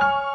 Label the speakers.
Speaker 1: you